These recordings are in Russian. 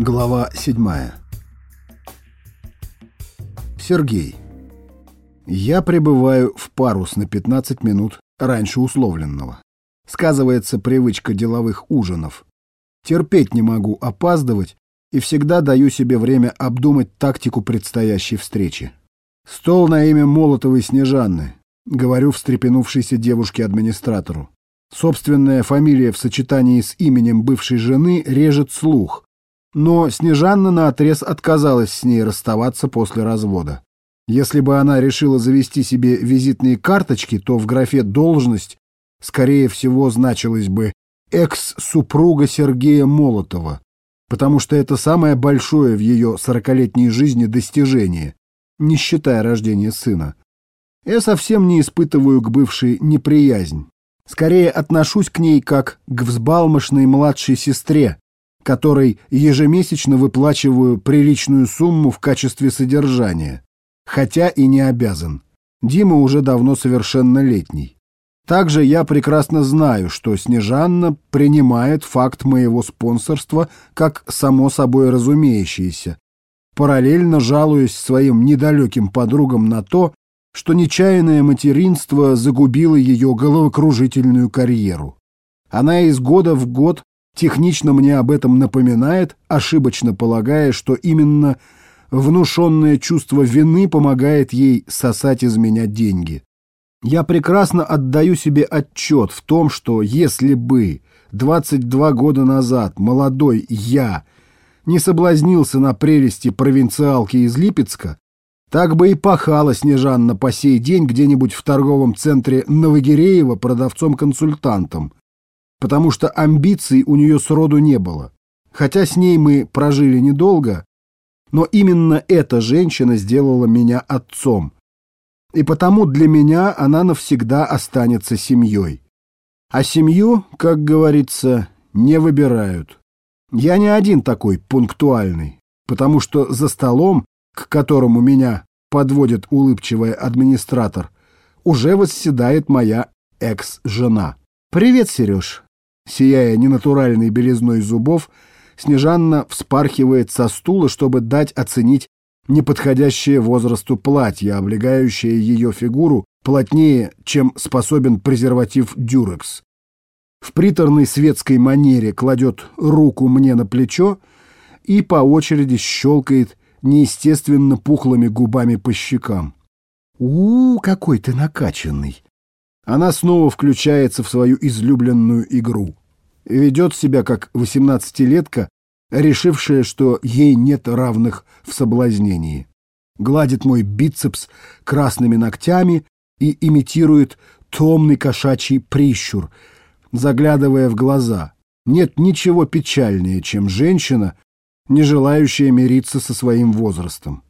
Глава 7. Сергей. Я прибываю в парус на 15 минут раньше условленного. Сказывается привычка деловых ужинов. Терпеть не могу опаздывать и всегда даю себе время обдумать тактику предстоящей встречи. Стол на имя Молотовой Снежанны, говорю встрепенувшейся девушке-администратору. Собственная фамилия в сочетании с именем бывшей жены режет слух, но Снежанна наотрез отказалась с ней расставаться после развода. Если бы она решила завести себе визитные карточки, то в графе «должность» скорее всего значилось бы «экс-супруга Сергея Молотова», потому что это самое большое в ее сорокалетней жизни достижение, не считая рождения сына. Я совсем не испытываю к бывшей неприязнь. Скорее отношусь к ней как к взбалмошной младшей сестре, которой ежемесячно выплачиваю приличную сумму в качестве содержания, хотя и не обязан. Дима уже давно совершеннолетний. Также я прекрасно знаю, что Снежанна принимает факт моего спонсорства как само собой разумеющееся, параллельно жалуясь своим недалеким подругам на то, что нечаянное материнство загубило ее головокружительную карьеру. Она из года в год технично мне об этом напоминает, ошибочно полагая, что именно внушенное чувство вины помогает ей сосать из меня деньги. Я прекрасно отдаю себе отчет в том, что если бы 22 года назад молодой я не соблазнился на прелести провинциалки из Липецка, так бы и пахала Снежанна по сей день где-нибудь в торговом центре Новогиреева продавцом-консультантом, потому что амбиций у нее сроду не было. Хотя с ней мы прожили недолго, но именно эта женщина сделала меня отцом. И потому для меня она навсегда останется семьей. А семью, как говорится, не выбирают. Я не один такой пунктуальный, потому что за столом, к которому меня подводит улыбчивый администратор, уже восседает моя экс-жена. «Привет, Сереж!» Сияя ненатуральной белизной зубов, Снежанна вспархивает со стула, чтобы дать оценить неподходящее возрасту платье, облегающее ее фигуру плотнее, чем способен презерватив «Дюрекс». В приторной светской манере кладет руку мне на плечо и по очереди щелкает неестественно пухлыми губами по щекам. у, -у какой ты накачанный!» Она снова включается в свою излюбленную игру. Ведет себя как восемнадцатилетка, решившая, что ей нет равных в соблазнении. Гладит мой бицепс красными ногтями и имитирует томный кошачий прищур, заглядывая в глаза. Нет ничего печальнее, чем женщина, не желающая мириться со своим возрастом.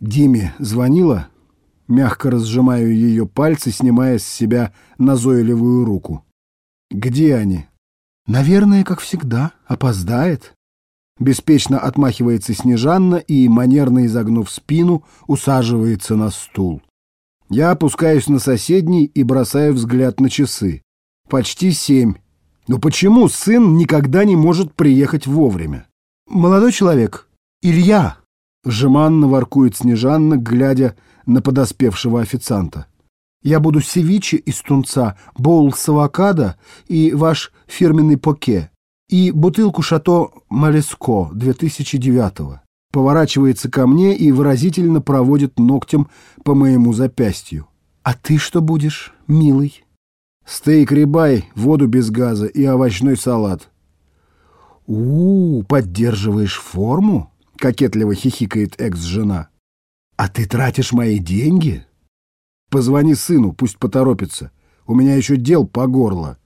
Диме звонила, Мягко разжимаю ее пальцы, снимая с себя назойливую руку. «Где они?» «Наверное, как всегда. Опоздает». Беспечно отмахивается Снежанна и, манерно изогнув спину, усаживается на стул. Я опускаюсь на соседний и бросаю взгляд на часы. Почти семь. Но почему сын никогда не может приехать вовремя? «Молодой человек, Илья!» Жеманно воркует Снежанна, глядя на подоспевшего официанта. «Я буду севиче из тунца, боул с авокадо и ваш фирменный поке, и бутылку шато Малеско 2009-го». Поворачивается ко мне и выразительно проводит ногтем по моему запястью. «А ты что будешь, милый?» «Стейк рибай, воду без газа и овощной салат». «У-у, поддерживаешь форму?» — кокетливо хихикает экс-жена. «А ты тратишь мои деньги?» «Позвони сыну, пусть поторопится. У меня еще дел по горло».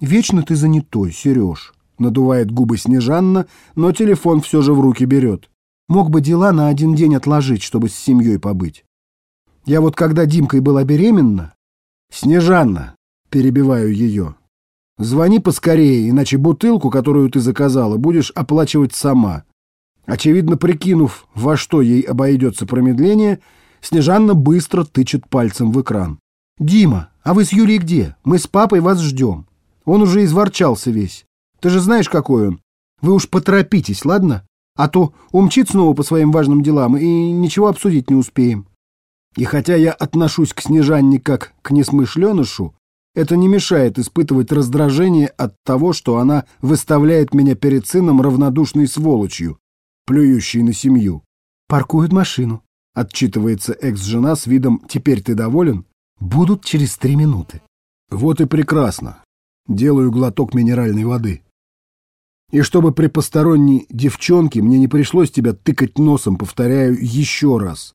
«Вечно ты занятой, Сереж», — надувает губы Снежанна, но телефон все же в руки берет. «Мог бы дела на один день отложить, чтобы с семьей побыть. Я вот когда Димкой была беременна...» «Снежанна», — перебиваю ее, — «звони поскорее, иначе бутылку, которую ты заказала, будешь оплачивать сама. Очевидно, прикинув, во что ей обойдется промедление, Снежанна быстро тычет пальцем в экран. «Дима, а вы с Юлей где? Мы с папой вас ждем. Он уже изворчался весь. Ты же знаешь, какой он. Вы уж поторопитесь, ладно? А то умчит снова по своим важным делам, и ничего обсудить не успеем. И хотя я отношусь к Снежанне как к несмышленышу, это не мешает испытывать раздражение от того, что она выставляет меня перед сыном равнодушной сволочью, плюющей на семью. «Паркуют машину», — отчитывается экс-жена с видом «теперь ты доволен?» «Будут через три минуты». Вот и прекрасно. Делаю глоток минеральной воды. И чтобы при посторонней девчонке мне не пришлось тебя тыкать носом, повторяю еще раз.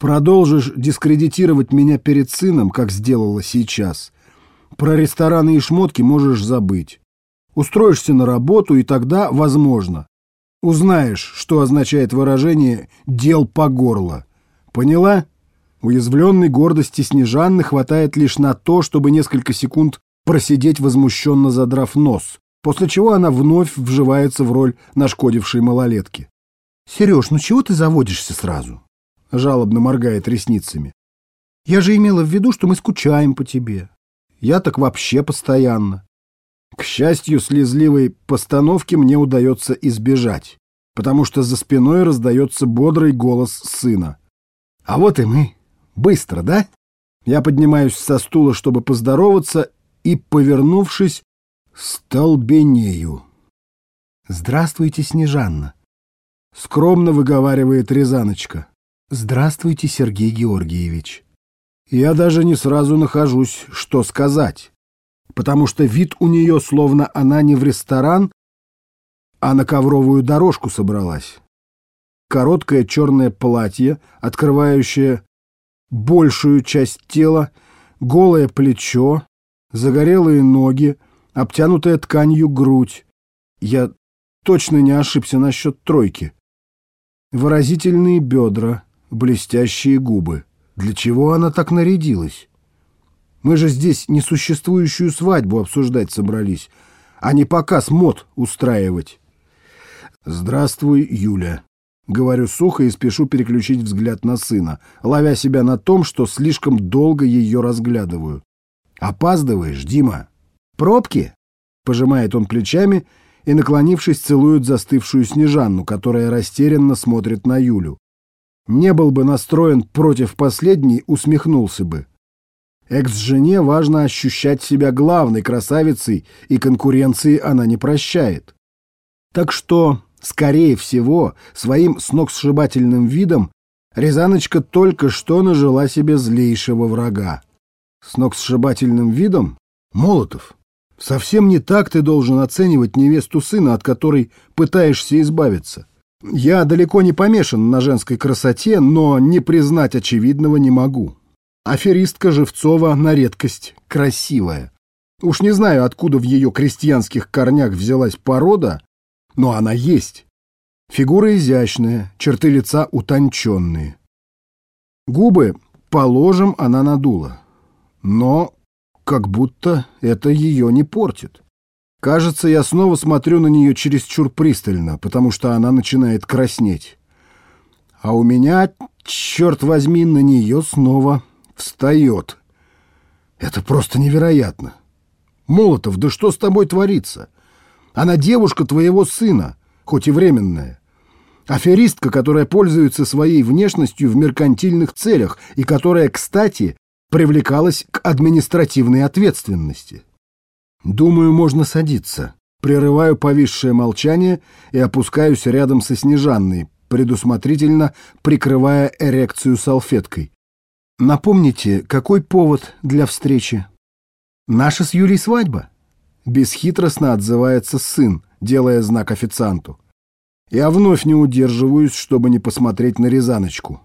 Продолжишь дискредитировать меня перед сыном, как сделала сейчас. Про рестораны и шмотки можешь забыть. Устроишься на работу, и тогда, возможно, узнаешь, что означает выражение «дел по горло». Поняла? Уязвленной гордости Снежанны хватает лишь на то, чтобы несколько секунд просидеть возмущенно задрав нос, после чего она вновь вживается в роль нашкодившей малолетки. «Сереж, ну чего ты заводишься сразу?» — жалобно моргает ресницами. «Я же имела в виду, что мы скучаем по тебе. Я так вообще постоянно». К счастью, слезливой постановки мне удается избежать, потому что за спиной раздается бодрый голос сына. «А вот и мы. Быстро, да?» Я поднимаюсь со стула, чтобы поздороваться, и, повернувшись, столбенею. «Здравствуйте, Снежанна!» — скромно выговаривает Рязаночка. «Здравствуйте, Сергей Георгиевич». Я даже не сразу нахожусь, что сказать, потому что вид у нее, словно она не в ресторан, а на ковровую дорожку собралась. Короткое черное платье, открывающее большую часть тела, голое плечо, загорелые ноги, обтянутая тканью грудь. Я точно не ошибся насчет тройки. Выразительные бедра, блестящие губы. Для чего она так нарядилась? Мы же здесь несуществующую свадьбу обсуждать собрались, а не показ мод устраивать. «Здравствуй, Юля», — говорю сухо и спешу переключить взгляд на сына, ловя себя на том, что слишком долго ее разглядываю. «Опаздываешь, Дима?» «Пробки?» — пожимает он плечами и, наклонившись, целует застывшую Снежанну, которая растерянно смотрит на Юлю. Не был бы настроен против последней, усмехнулся бы. Экс-жене важно ощущать себя главной красавицей, и конкуренции она не прощает. Так что, скорее всего, своим сногсшибательным видом Рязаночка только что нажила себе злейшего врага. Сногсшибательным видом? Молотов. Совсем не так ты должен оценивать невесту сына, от которой пытаешься избавиться. Я далеко не помешан на женской красоте, но не признать очевидного не могу. Аферистка Живцова на редкость красивая. Уж не знаю, откуда в ее крестьянских корнях взялась порода, но она есть. Фигура изящная, черты лица утонченные. Губы, положим, она надула. Но как будто это ее не портит. Кажется, я снова смотрю на нее чересчур пристально, потому что она начинает краснеть. А у меня, черт возьми, на нее снова встает. Это просто невероятно. Молотов, да что с тобой творится? Она девушка твоего сына, хоть и временная. Аферистка, которая пользуется своей внешностью в меркантильных целях и которая, кстати, привлекалась к административной ответственности. Думаю, можно садиться. Прерываю повисшее молчание и опускаюсь рядом со Снежанной, предусмотрительно прикрывая эрекцию салфеткой. Напомните, какой повод для встречи? Наша с Юлей свадьба. Бесхитростно отзывается сын, делая знак официанту. Я вновь не удерживаюсь, чтобы не посмотреть на Рязаночку.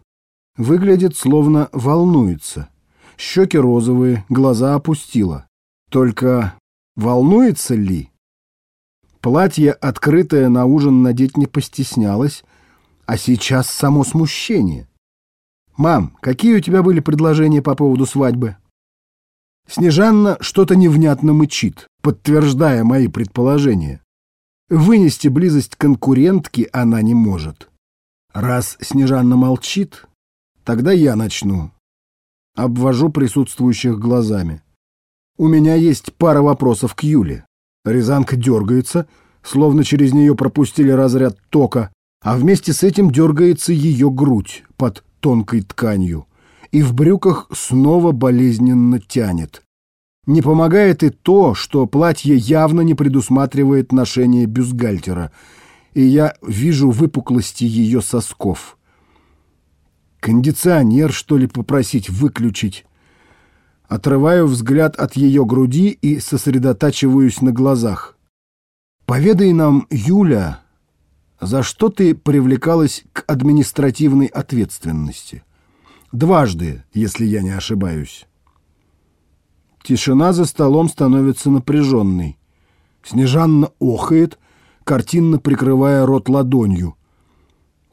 Выглядит, словно волнуется. Щеки розовые, глаза опустила. Только Волнуется ли? Платье, открытое на ужин, надеть не постеснялась, а сейчас само смущение. «Мам, какие у тебя были предложения по поводу свадьбы?» Снежанна что-то невнятно мычит, подтверждая мои предположения. Вынести близость конкурентки она не может. Раз Снежанна молчит, тогда я начну. Обвожу присутствующих глазами. У меня есть пара вопросов к Юле. Рязанка дергается, словно через нее пропустили разряд тока, а вместе с этим дергается ее грудь под тонкой тканью, и в брюках снова болезненно тянет. Не помогает и то, что платье явно не предусматривает ношение бюстгальтера, и я вижу выпуклости ее сосков. Кондиционер, что ли, попросить выключить? Отрываю взгляд от ее груди и сосредотачиваюсь на глазах. «Поведай нам, Юля, за что ты привлекалась к административной ответственности? Дважды, если я не ошибаюсь». Тишина за столом становится напряженной. Снежанна охает, картинно прикрывая рот ладонью.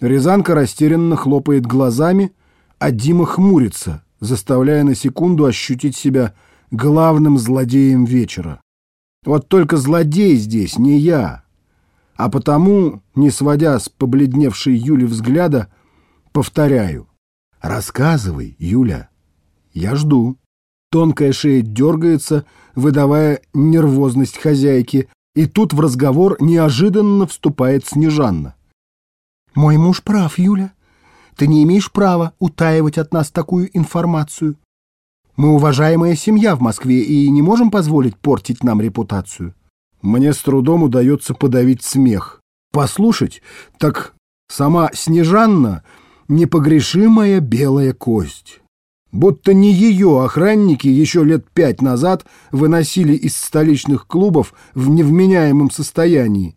Рязанка растерянно хлопает глазами, а Дима хмурится, заставляя на секунду ощутить себя главным злодеем вечера. Вот только злодей здесь не я, а потому, не сводя с побледневшей Юли взгляда, повторяю. «Рассказывай, Юля, я жду». Тонкая шея дергается, выдавая нервозность хозяйки, и тут в разговор неожиданно вступает Снежанна. «Мой муж прав, Юля. Ты не имеешь права утаивать от нас такую информацию. Мы уважаемая семья в Москве и не можем позволить портить нам репутацию». Мне с трудом удается подавить смех. Послушать, так сама Снежанна — непогрешимая белая кость будто не ее охранники еще лет пять назад выносили из столичных клубов в невменяемом состоянии,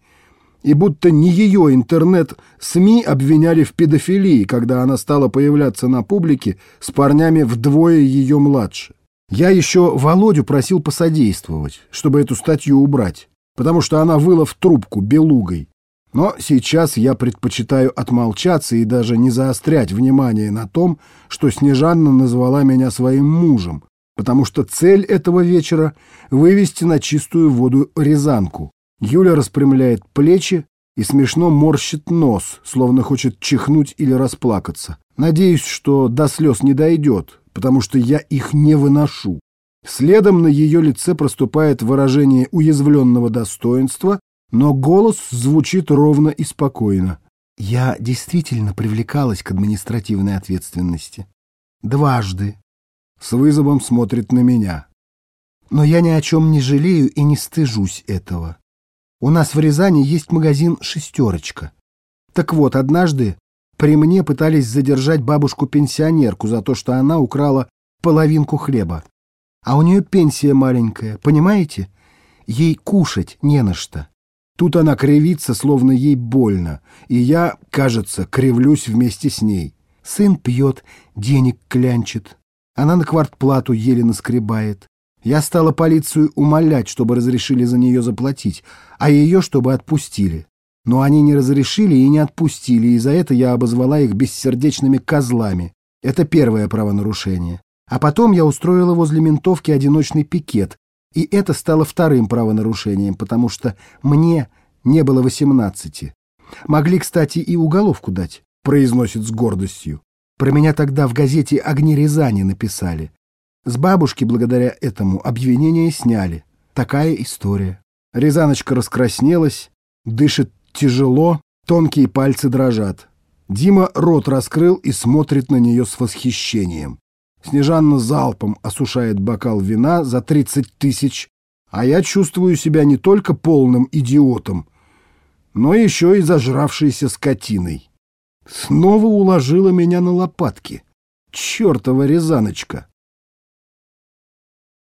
и будто не ее интернет-СМИ обвиняли в педофилии, когда она стала появляться на публике с парнями вдвое ее младше. Я еще Володю просил посодействовать, чтобы эту статью убрать, потому что она выла в трубку белугой. Но сейчас я предпочитаю отмолчаться и даже не заострять внимание на том, что Снежанна назвала меня своим мужем, потому что цель этого вечера — вывести на чистую воду Рязанку. Юля распрямляет плечи и смешно морщит нос, словно хочет чихнуть или расплакаться. Надеюсь, что до слез не дойдет, потому что я их не выношу. Следом на ее лице проступает выражение уязвленного достоинства, но голос звучит ровно и спокойно. Я действительно привлекалась к административной ответственности. Дважды. С вызовом смотрит на меня. Но я ни о чем не жалею и не стыжусь этого. У нас в Рязани есть магазин «Шестерочка». Так вот, однажды при мне пытались задержать бабушку-пенсионерку за то, что она украла половинку хлеба. А у нее пенсия маленькая, понимаете? Ей кушать не на что. Тут она кривится, словно ей больно, и я, кажется, кривлюсь вместе с ней. Сын пьет, денег клянчит. Она на квартплату еле наскребает. Я стала полицию умолять, чтобы разрешили за нее заплатить, а ее, чтобы отпустили. Но они не разрешили и не отпустили, и за это я обозвала их бессердечными козлами. Это первое правонарушение. А потом я устроила возле ментовки одиночный пикет, и это стало вторым правонарушением, потому что мне не было восемнадцати. Могли, кстати, и уголовку дать, произносит с гордостью. Про меня тогда в газете «Огни Рязани» написали. С бабушки благодаря этому обвинение сняли. Такая история. Рязаночка раскраснелась, дышит тяжело, тонкие пальцы дрожат. Дима рот раскрыл и смотрит на нее с восхищением. Снежанна залпом осушает бокал вина за 30 тысяч, а я чувствую себя не только полным идиотом, но еще и зажравшейся скотиной. Снова уложила меня на лопатки. Чертова Рязаночка!